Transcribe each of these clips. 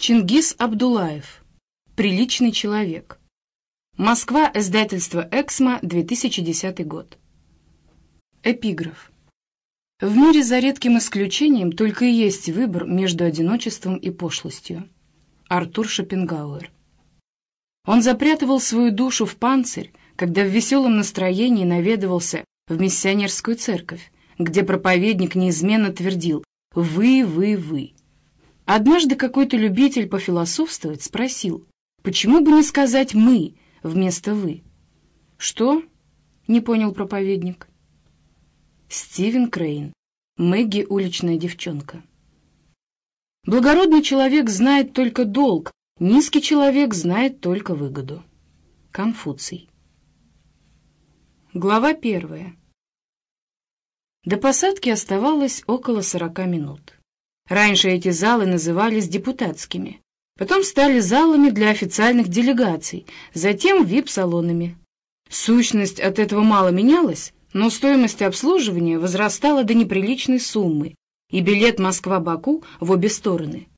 Чингис Абдулаев. Приличный человек. Москва, издательство «Эксмо», 2010 год. Эпиграф. В мире за редким исключением только и есть выбор между одиночеством и пошлостью. Артур Шопенгауэр. Он запрятывал свою душу в панцирь, когда в веселом настроении наведывался в миссионерскую церковь, где проповедник неизменно твердил «Вы, вы, вы». Однажды какой-то любитель пофилософствовать спросил, почему бы не сказать «мы» вместо «вы». «Что?» — не понял проповедник. Стивен Крейн. Мэгги — уличная девчонка. Благородный человек знает только долг, низкий человек знает только выгоду. Конфуций. Глава первая. До посадки оставалось около сорока минут. Раньше эти залы назывались депутатскими, потом стали залами для официальных делегаций, затем вип-салонами. Сущность от этого мало менялась, но стоимость обслуживания возрастала до неприличной суммы, и билет Москва-Баку в обе стороны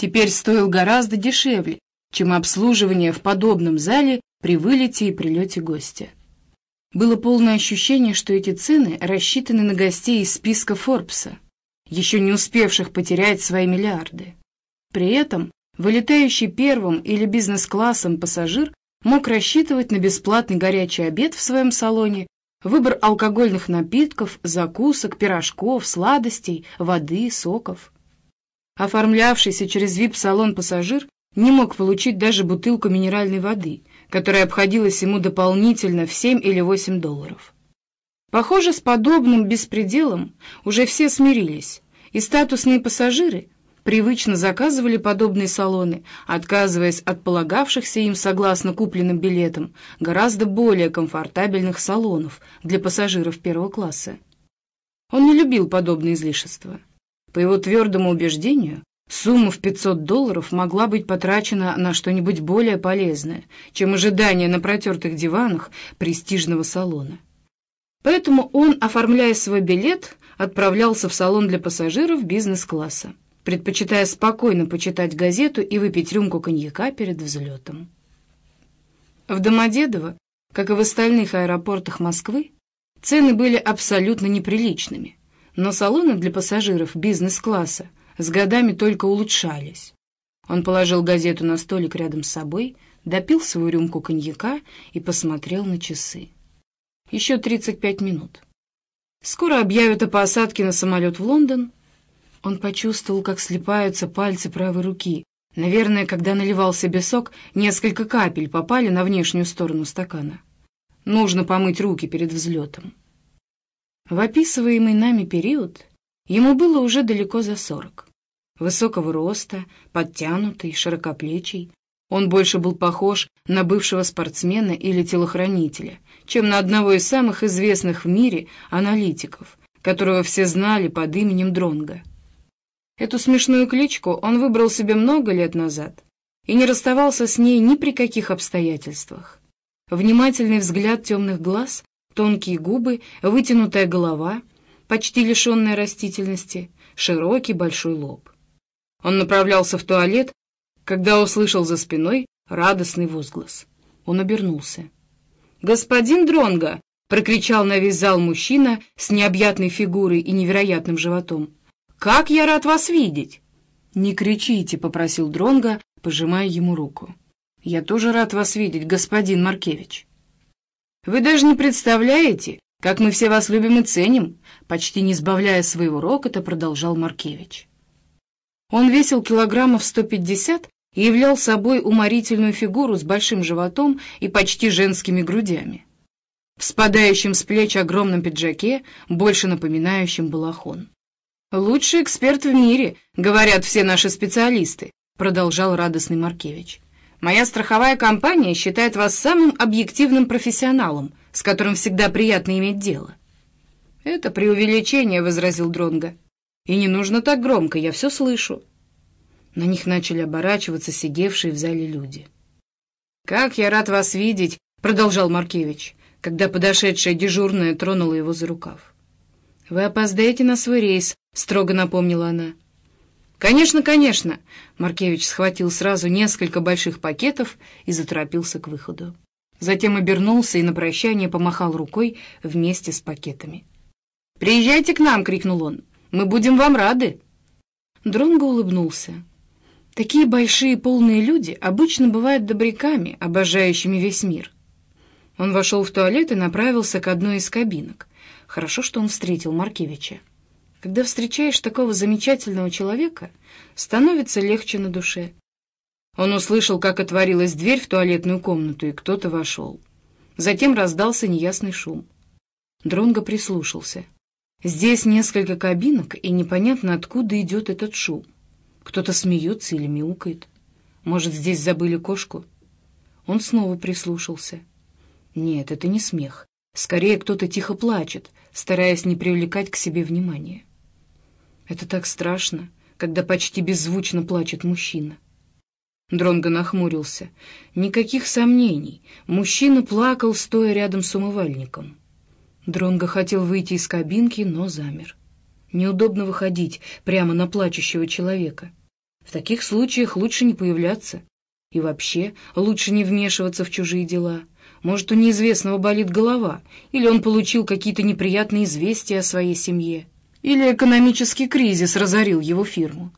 теперь стоил гораздо дешевле, чем обслуживание в подобном зале при вылете и прилете гостя. Было полное ощущение, что эти цены рассчитаны на гостей из списка Форбса еще не успевших потерять свои миллиарды. При этом вылетающий первым или бизнес-классом пассажир мог рассчитывать на бесплатный горячий обед в своем салоне, выбор алкогольных напитков, закусок, пирожков, сладостей, воды, соков. Оформлявшийся через вип-салон пассажир не мог получить даже бутылку минеральной воды, которая обходилась ему дополнительно в 7 или 8 долларов. Похоже, с подобным беспределом уже все смирились, и статусные пассажиры привычно заказывали подобные салоны, отказываясь от полагавшихся им согласно купленным билетам гораздо более комфортабельных салонов для пассажиров первого класса. Он не любил подобные излишества. По его твердому убеждению, сумма в 500 долларов могла быть потрачена на что-нибудь более полезное, чем ожидание на протертых диванах престижного салона. Поэтому он, оформляя свой билет, отправлялся в салон для пассажиров бизнес-класса, предпочитая спокойно почитать газету и выпить рюмку коньяка перед взлетом. В Домодедово, как и в остальных аэропортах Москвы, цены были абсолютно неприличными, но салоны для пассажиров бизнес-класса с годами только улучшались. Он положил газету на столик рядом с собой, допил свою рюмку коньяка и посмотрел на часы. Еще 35 минут. Скоро объявят о посадке на самолет в Лондон. Он почувствовал, как слипаются пальцы правой руки. Наверное, когда наливал себе сок, несколько капель попали на внешнюю сторону стакана. Нужно помыть руки перед взлетом. В описываемый нами период ему было уже далеко за сорок. Высокого роста, подтянутый, широкоплечий, он больше был похож на бывшего спортсмена или телохранителя, чем на одного из самых известных в мире аналитиков, которого все знали под именем Дронга. Эту смешную кличку он выбрал себе много лет назад и не расставался с ней ни при каких обстоятельствах. Внимательный взгляд темных глаз, тонкие губы, вытянутая голова, почти лишенная растительности, широкий большой лоб. Он направлялся в туалет, когда услышал за спиной радостный возглас. Он обернулся. «Господин Дронга!» — прокричал на весь зал мужчина с необъятной фигурой и невероятным животом. «Как я рад вас видеть!» «Не кричите!» — попросил Дронга, пожимая ему руку. «Я тоже рад вас видеть, господин Маркевич». «Вы даже не представляете, как мы все вас любим и ценим!» Почти не сбавляя своего рокота, продолжал Маркевич. Он весил килограммов сто пятьдесят и являл собой уморительную фигуру с большим животом и почти женскими грудями, в спадающем с плеч огромном пиджаке, больше напоминающем балахон. «Лучший эксперт в мире», — говорят все наши специалисты, — продолжал радостный Маркевич. «Моя страховая компания считает вас самым объективным профессионалом, с которым всегда приятно иметь дело». «Это преувеличение», — возразил Дронга. «И не нужно так громко, я все слышу». На них начали оборачиваться сидевшие в зале люди. «Как я рад вас видеть!» — продолжал Маркевич, когда подошедшая дежурная тронула его за рукав. «Вы опоздаете на свой рейс», — строго напомнила она. «Конечно, конечно!» Маркевич схватил сразу несколько больших пакетов и заторопился к выходу. Затем обернулся и на прощание помахал рукой вместе с пакетами. «Приезжайте к нам!» — крикнул он. «Мы будем вам рады!» Дронго улыбнулся. Такие большие полные люди обычно бывают добряками, обожающими весь мир. Он вошел в туалет и направился к одной из кабинок. Хорошо, что он встретил Маркевича. Когда встречаешь такого замечательного человека, становится легче на душе. Он услышал, как отворилась дверь в туалетную комнату, и кто-то вошел. Затем раздался неясный шум. Дронго прислушался. Здесь несколько кабинок, и непонятно, откуда идет этот шум. Кто-то смеется или мяукает. Может, здесь забыли кошку? Он снова прислушался. Нет, это не смех. Скорее, кто-то тихо плачет, стараясь не привлекать к себе внимания. Это так страшно, когда почти беззвучно плачет мужчина. Дронго нахмурился. Никаких сомнений. Мужчина плакал, стоя рядом с умывальником. Дронго хотел выйти из кабинки, но замер. Неудобно выходить прямо на плачущего человека. В таких случаях лучше не появляться. И вообще лучше не вмешиваться в чужие дела. Может, у неизвестного болит голова, или он получил какие-то неприятные известия о своей семье. Или экономический кризис разорил его фирму.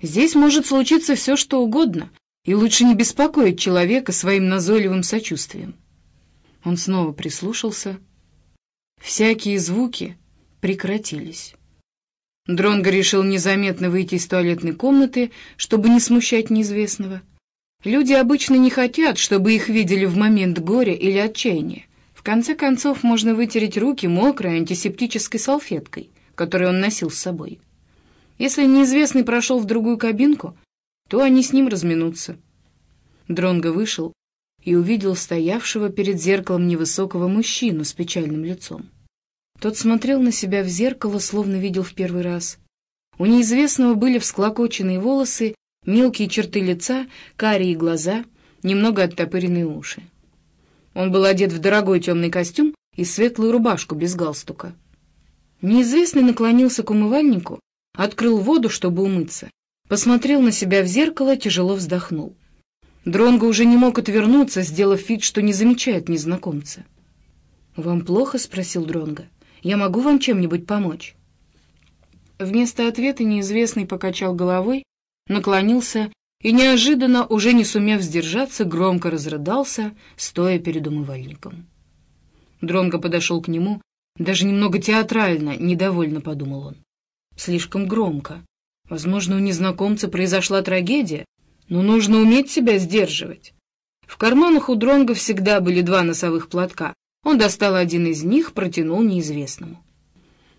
Здесь может случиться все, что угодно, и лучше не беспокоить человека своим назойливым сочувствием. Он снова прислушался. Всякие звуки прекратились. Дронго решил незаметно выйти из туалетной комнаты, чтобы не смущать неизвестного. Люди обычно не хотят, чтобы их видели в момент горя или отчаяния. В конце концов, можно вытереть руки мокрой антисептической салфеткой — который он носил с собой. Если неизвестный прошел в другую кабинку, то они с ним разминутся. Дронго вышел и увидел стоявшего перед зеркалом невысокого мужчину с печальным лицом. Тот смотрел на себя в зеркало, словно видел в первый раз. У неизвестного были всклокоченные волосы, мелкие черты лица, карие глаза, немного оттопыренные уши. Он был одет в дорогой темный костюм и светлую рубашку без галстука. Неизвестный наклонился к умывальнику, открыл воду, чтобы умыться, посмотрел на себя в зеркало, тяжело вздохнул. Дронго уже не мог отвернуться, сделав вид, что не замечает незнакомца. «Вам плохо?» — спросил Дронго. «Я могу вам чем-нибудь помочь?» Вместо ответа неизвестный покачал головой, наклонился и, неожиданно, уже не сумев сдержаться, громко разрыдался, стоя перед умывальником. Дронго подошел к нему, даже немного театрально, недовольно подумал он. Слишком громко. Возможно, у незнакомца произошла трагедия, но нужно уметь себя сдерживать. В карманах у Дронга всегда были два носовых платка. Он достал один из них, протянул неизвестному.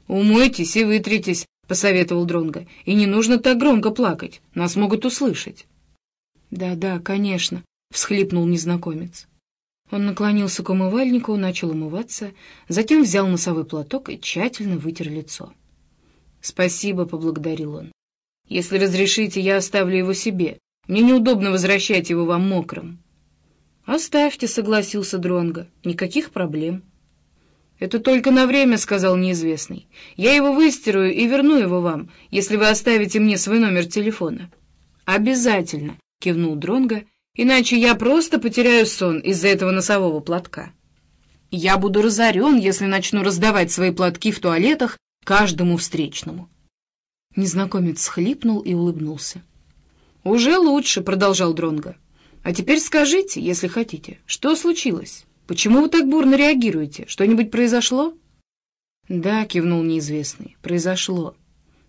«Умойтесь и вытритесь», — посоветовал Дронга. «И не нужно так громко плакать, нас могут услышать». «Да-да, конечно», — всхлипнул незнакомец. Он наклонился к умывальнику, начал умываться, затем взял носовой платок и тщательно вытер лицо. «Спасибо», — поблагодарил он. «Если разрешите, я оставлю его себе. Мне неудобно возвращать его вам мокрым». «Оставьте», — согласился Дронго. «Никаких проблем». «Это только на время», — сказал неизвестный. «Я его выстирую и верну его вам, если вы оставите мне свой номер телефона». «Обязательно», — кивнул Дронго Иначе я просто потеряю сон из-за этого носового платка. Я буду разорен, если начну раздавать свои платки в туалетах каждому встречному. Незнакомец схлипнул и улыбнулся. «Уже лучше», — продолжал Дронго. «А теперь скажите, если хотите, что случилось? Почему вы так бурно реагируете? Что-нибудь произошло?» «Да», — кивнул неизвестный, — «произошло.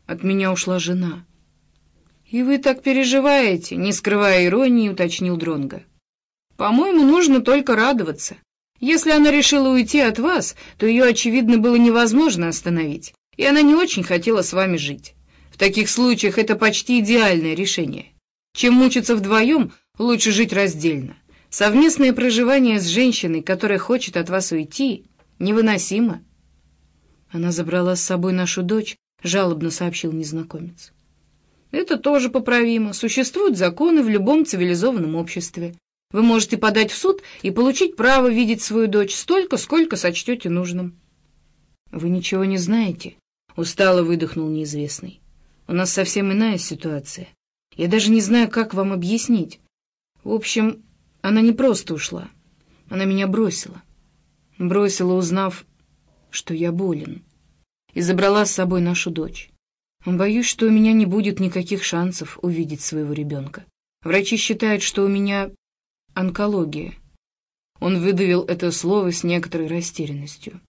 От меня ушла жена». «И вы так переживаете?» — не скрывая иронии, уточнил Дронга. «По-моему, нужно только радоваться. Если она решила уйти от вас, то ее, очевидно, было невозможно остановить, и она не очень хотела с вами жить. В таких случаях это почти идеальное решение. Чем мучиться вдвоем, лучше жить раздельно. Совместное проживание с женщиной, которая хочет от вас уйти, невыносимо». «Она забрала с собой нашу дочь», — жалобно сообщил незнакомец. Это тоже поправимо. Существуют законы в любом цивилизованном обществе. Вы можете подать в суд и получить право видеть свою дочь столько, сколько сочтете нужным. — Вы ничего не знаете? — устало выдохнул неизвестный. У нас совсем иная ситуация. Я даже не знаю, как вам объяснить. В общем, она не просто ушла. Она меня бросила. Бросила, узнав, что я болен. И забрала с собой нашу дочь. Боюсь, что у меня не будет никаких шансов увидеть своего ребенка. Врачи считают, что у меня онкология. Он выдавил это слово с некоторой растерянностью.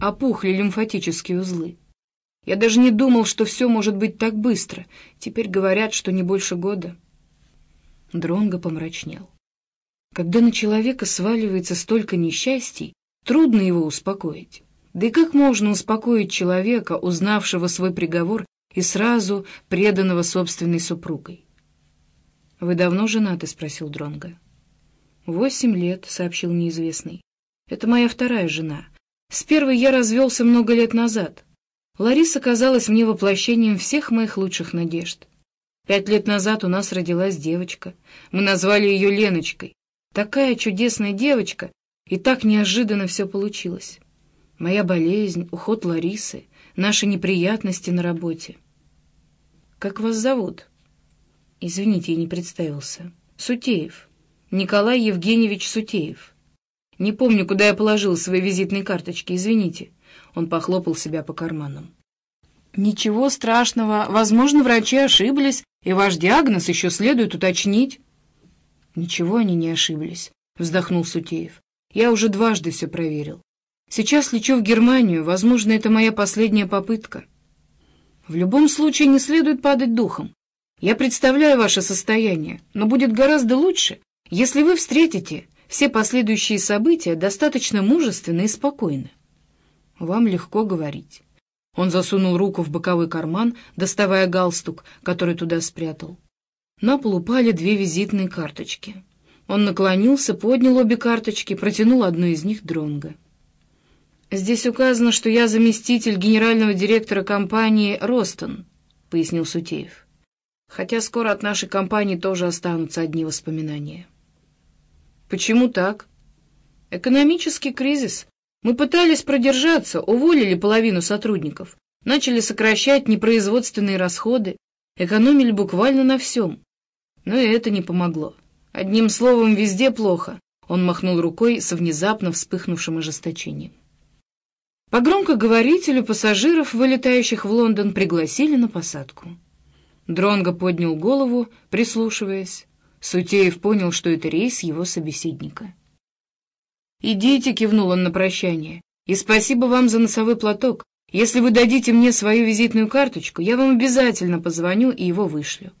Опухли лимфатические узлы. Я даже не думал, что все может быть так быстро. Теперь говорят, что не больше года. Дронго помрачнел. Когда на человека сваливается столько несчастий, трудно его успокоить. Да и как можно успокоить человека, узнавшего свой приговор и сразу преданного собственной супругой? «Вы давно женаты?» — спросил Дронго. «Восемь лет», — сообщил неизвестный. «Это моя вторая жена. С первой я развелся много лет назад. Лариса казалась мне воплощением всех моих лучших надежд. Пять лет назад у нас родилась девочка. Мы назвали ее Леночкой. Такая чудесная девочка, и так неожиданно все получилось. Моя болезнь, уход Ларисы, наши неприятности на работе. «Как вас зовут?» «Извините, я не представился. Сутеев. Николай Евгеньевич Сутеев. Не помню, куда я положил свои визитные карточки, извините». Он похлопал себя по карманам. «Ничего страшного. Возможно, врачи ошиблись, и ваш диагноз еще следует уточнить». «Ничего они не ошиблись», — вздохнул Сутеев. «Я уже дважды все проверил. Сейчас лечу в Германию. Возможно, это моя последняя попытка». «В любом случае не следует падать духом. Я представляю ваше состояние, но будет гораздо лучше, если вы встретите все последующие события достаточно мужественно и спокойно. Вам легко говорить. Он засунул руку в боковой карман, доставая галстук, который туда спрятал. На пол упали две визитные карточки. Он наклонился, поднял обе карточки, протянул одну из них Дронго. «Здесь указано, что я заместитель генерального директора компании «Ростон», — пояснил Сутеев. «Хотя скоро от нашей компании тоже останутся одни воспоминания». «Почему так?» «Экономический кризис», мы пытались продержаться, уволили половину сотрудников, начали сокращать непроизводственные расходы, экономили буквально на всем. Но и это не помогло. Одним словом, везде плохо. Он махнул рукой со внезапно вспыхнувшим ожесточением. По громкоговорителю пассажиров, вылетающих в Лондон, пригласили на посадку. Дронго поднял голову, прислушиваясь. Сутеев понял, что это рейс его собеседника. «Идите», — кивнул он на прощание, — «и спасибо вам за носовой платок. Если вы дадите мне свою визитную карточку, я вам обязательно позвоню и его вышлю».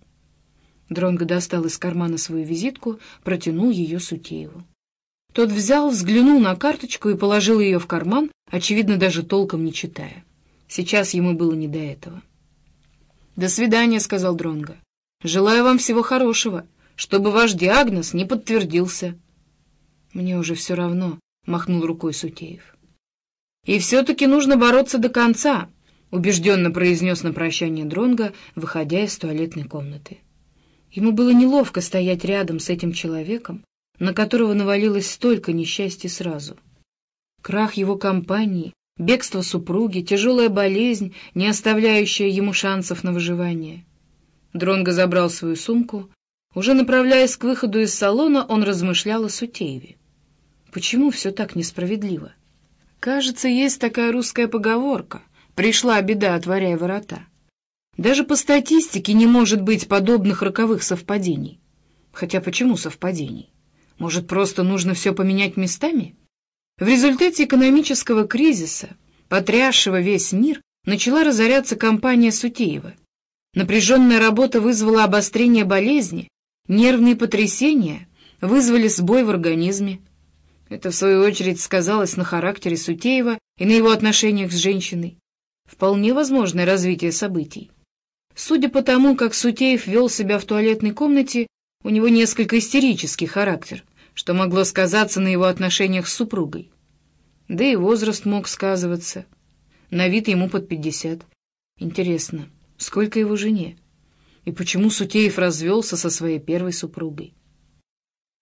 Дронго достал из кармана свою визитку, протянул ее Сутееву. Тот взял, взглянул на карточку и положил ее в карман, очевидно, даже толком не читая. Сейчас ему было не до этого. «До свидания», — сказал Дронго. «Желаю вам всего хорошего, чтобы ваш диагноз не подтвердился». «Мне уже все равно», — махнул рукой Сутеев. «И все-таки нужно бороться до конца», — убежденно произнес на прощание Дронга, выходя из туалетной комнаты. Ему было неловко стоять рядом с этим человеком, на которого навалилось столько несчастья сразу. Крах его компании, бегство супруги, тяжелая болезнь, не оставляющая ему шансов на выживание. Дронго забрал свою сумку. Уже направляясь к выходу из салона, он размышлял о Сутееве. Почему все так несправедливо? Кажется, есть такая русская поговорка «пришла беда, отворяя ворота». Даже по статистике не может быть подобных роковых совпадений. Хотя почему совпадений? Может, просто нужно все поменять местами? В результате экономического кризиса, потрясшего весь мир, начала разоряться компания Сутеева. Напряженная работа вызвала обострение болезни, нервные потрясения вызвали сбой в организме, это, в свою очередь, сказалось на характере Сутеева и на его отношениях с женщиной. Вполне возможное развитие событий. Судя по тому, как Сутеев вел себя в туалетной комнате, у него несколько истерический характер, что могло сказаться на его отношениях с супругой. Да и возраст мог сказываться. На вид ему под пятьдесят. Интересно, сколько его жене? И почему Сутеев развелся со своей первой супругой?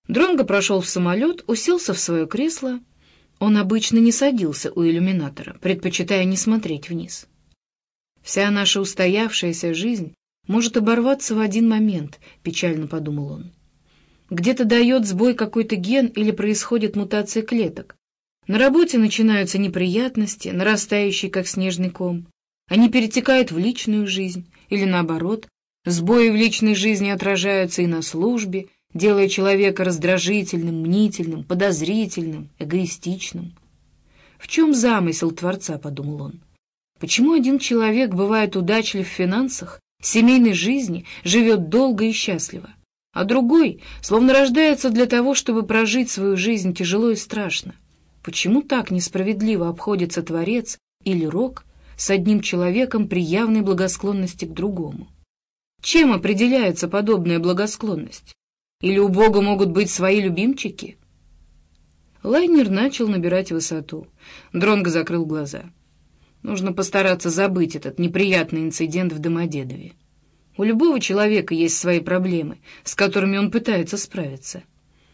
Дронго прошел в самолет, уселся в свое кресло. Он обычно не садился у иллюминатора, предпочитая не смотреть вниз. Вся наша устоявшаяся жизнь может оборваться в один момент, печально подумал он. Где-то дает сбой какой-то ген или происходит мутация клеток. На работе начинаются неприятности, нарастающие как снежный ком. Они перетекают в личную жизнь, или наоборот, сбои в личной жизни отражаются и на службе, делая человека раздражительным, мнительным, подозрительным, эгоистичным. «В чем замысел Творца?» — подумал он. «Почему один человек бывает удачлив в финансах, семейной жизни, живет долго и счастливо, а другой словно рождается для того, чтобы прожить свою жизнь тяжело и страшно? Почему так несправедливо обходится Творец или Рок с одним человеком при явной благосклонности к другому? Чем определяется подобная благосклонность? Или у Бога могут быть свои любимчики?» Лайнер начал набирать высоту. Дронго закрыл глаза. Нужно постараться забыть этот неприятный инцидент в Домодедове. У любого человека есть свои проблемы, с которыми он пытается справиться.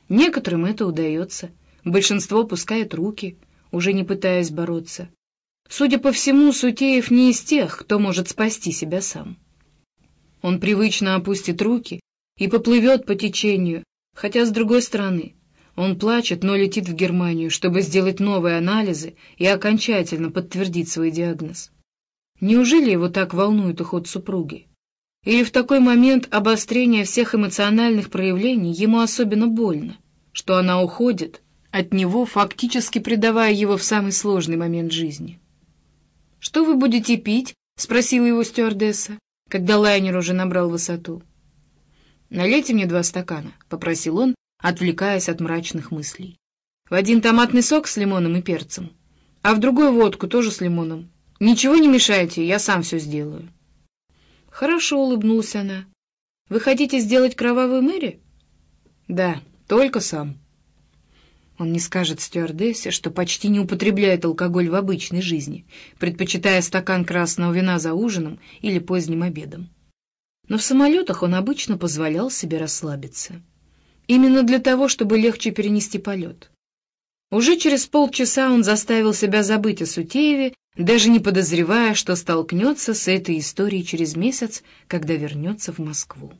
Некоторым это удается, большинство пускает руки, уже не пытаясь бороться. Судя по всему, Сутеев не из тех, кто может спасти себя сам. Он привычно опустит руки и поплывет по течению, хотя, с другой стороны, он плачет, но летит в Германию, чтобы сделать новые анализы и окончательно подтвердить свой диагноз. Неужели его так волнует уход супруги? Или в такой момент обострения всех эмоциональных проявлений ему особенно больно, что она уходит от него, фактически предавая его в самый сложный момент жизни? «Что вы будете пить?» — спросила его стюардесса, когда лайнер уже набрал высоту. «Налейте мне два стакана», — попросил он, отвлекаясь от мрачных мыслей. В один томатный сок с лимоном и перцем, а в другой водку тоже с лимоном. Ничего не мешайте, я сам все сделаю. Хорошо, улыбнулась она. Вы хотите сделать кровавую Мэри? Да, только сам. Он не скажет стюардессе, что почти не употребляет алкоголь в обычной жизни, предпочитая стакан красного вина за ужином или поздним обедом. Но в самолетах он обычно позволял себе расслабиться. Именно для того, чтобы легче перенести полет. Уже через полчаса он заставил себя забыть о Сутееве, даже не подозревая, что столкнется с этой историей через месяц, когда вернется в Москву.